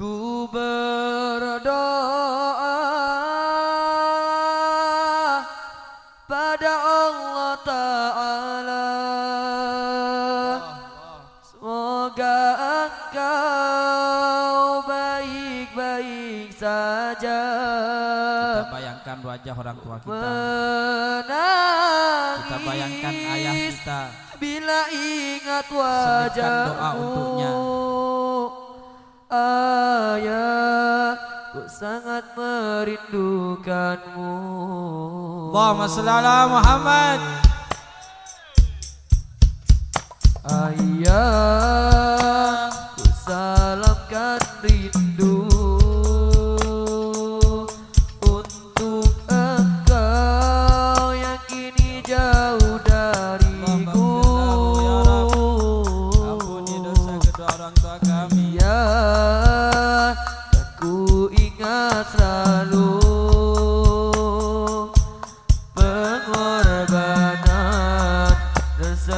Ku berdoa pada Allah Ta'ala Semoga engkau baik-baik saja Kita bayangkan wajah orang tua kita. Menangis Kita bayangkan ayah kita. Bila ingat wajahmu doa untuknya. Ayah Ku sangat merindukanmu Allahumma shalli ala Muhammad. Ayah Ku salamkan rindu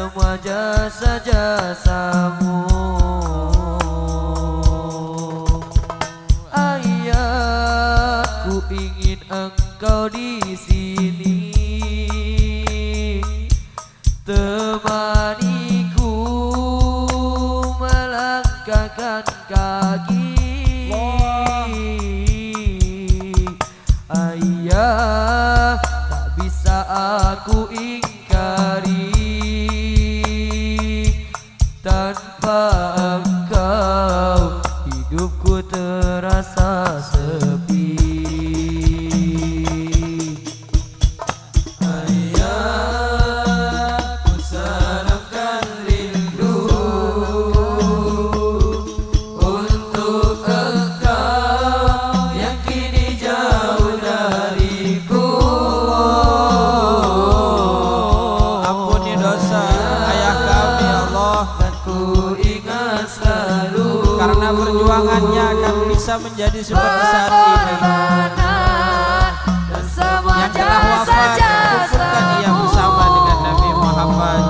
semua jasa-jasamu. Ayah, ku ingin engkau di sini temaniku melangkahkan kaki tanpa menjadi seperti saat ini. dan semua Yang telah wafat kumpulkan ia bersama dengan Nabi Muhammad.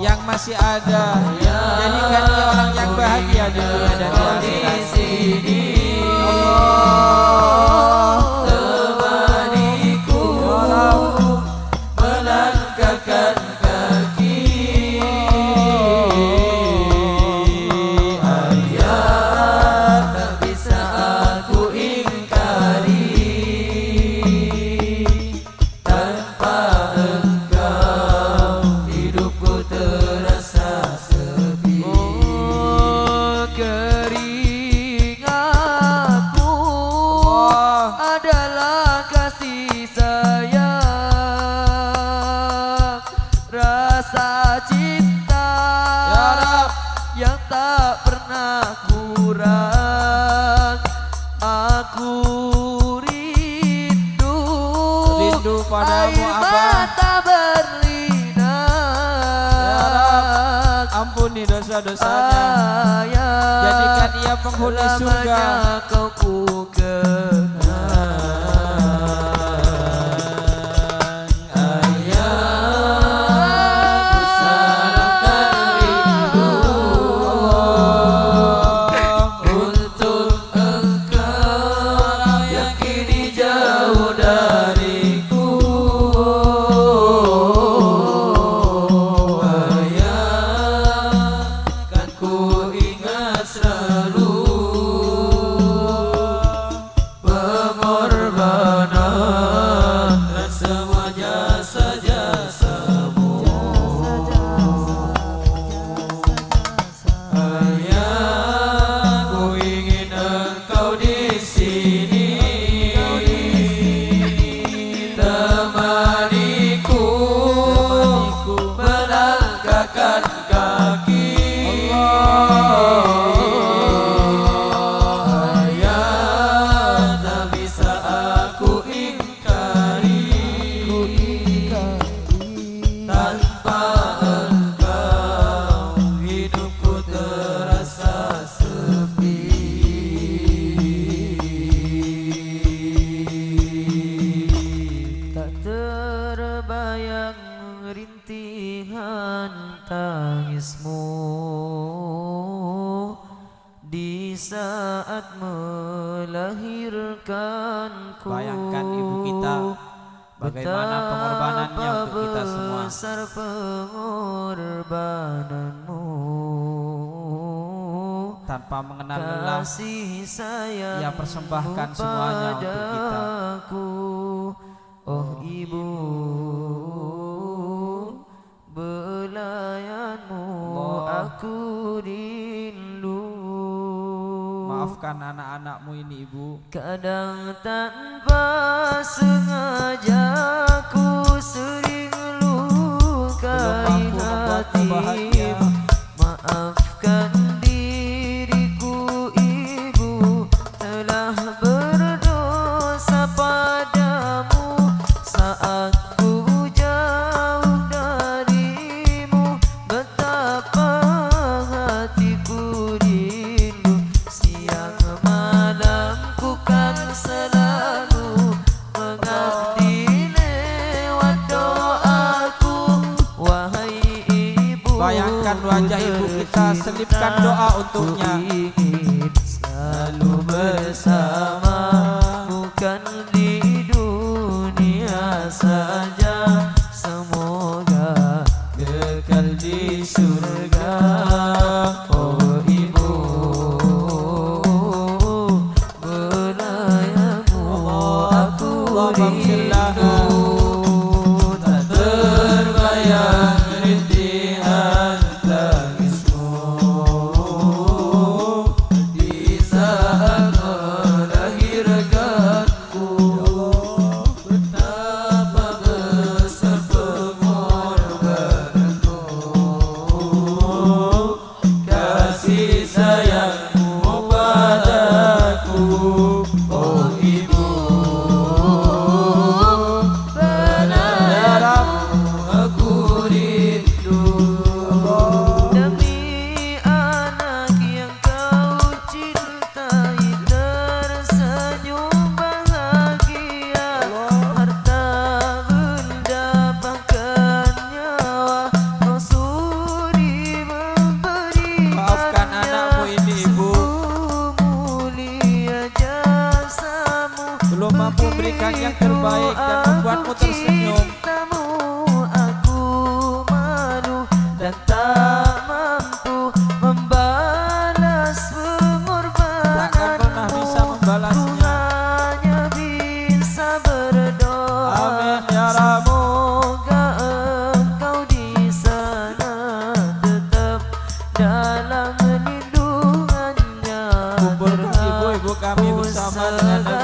Yang masih ada jadikan ia orang yang bahagia di dunia dan di akhirat. Rasa cinta Ya Rab. yang tak pernah kurang aku rindu Rindu padamu, air Abang. mata berlinang Ampuni dosa-dosanya. Jadikan ia penghuni surga. kau ku se bayang rintihan tangismu. Di saat melahirkanku bayangkan ibu kita bagaimana pengorbanannya untuk kita semua. tanpa mengenal lelah ia persembahkan semuanya untuk kita. Oh ibu Belayanmu aku rindu. Maafkan anak-anakmu ini ibu. Kadang tanpa sengaja ku sering lukai hatimu. Maafkan kita selipkan doa untuknya. Selalu bersama Bukan di dunia saja. Semoga kekal di surga. Oh ibu Belayanmu aku rindu memberikan yang terbaik dan membuatmu tersenyum. Cintamu aku malu dan tak mampu membalas pengorbanan Takkan pernah bisa membalasnya. Hanya bisa berdoa. Amin ya Rabb. Semoga engkau di sana tetap dalam lindungannya. Kumpulkan ibu-ibu kami bersama dengan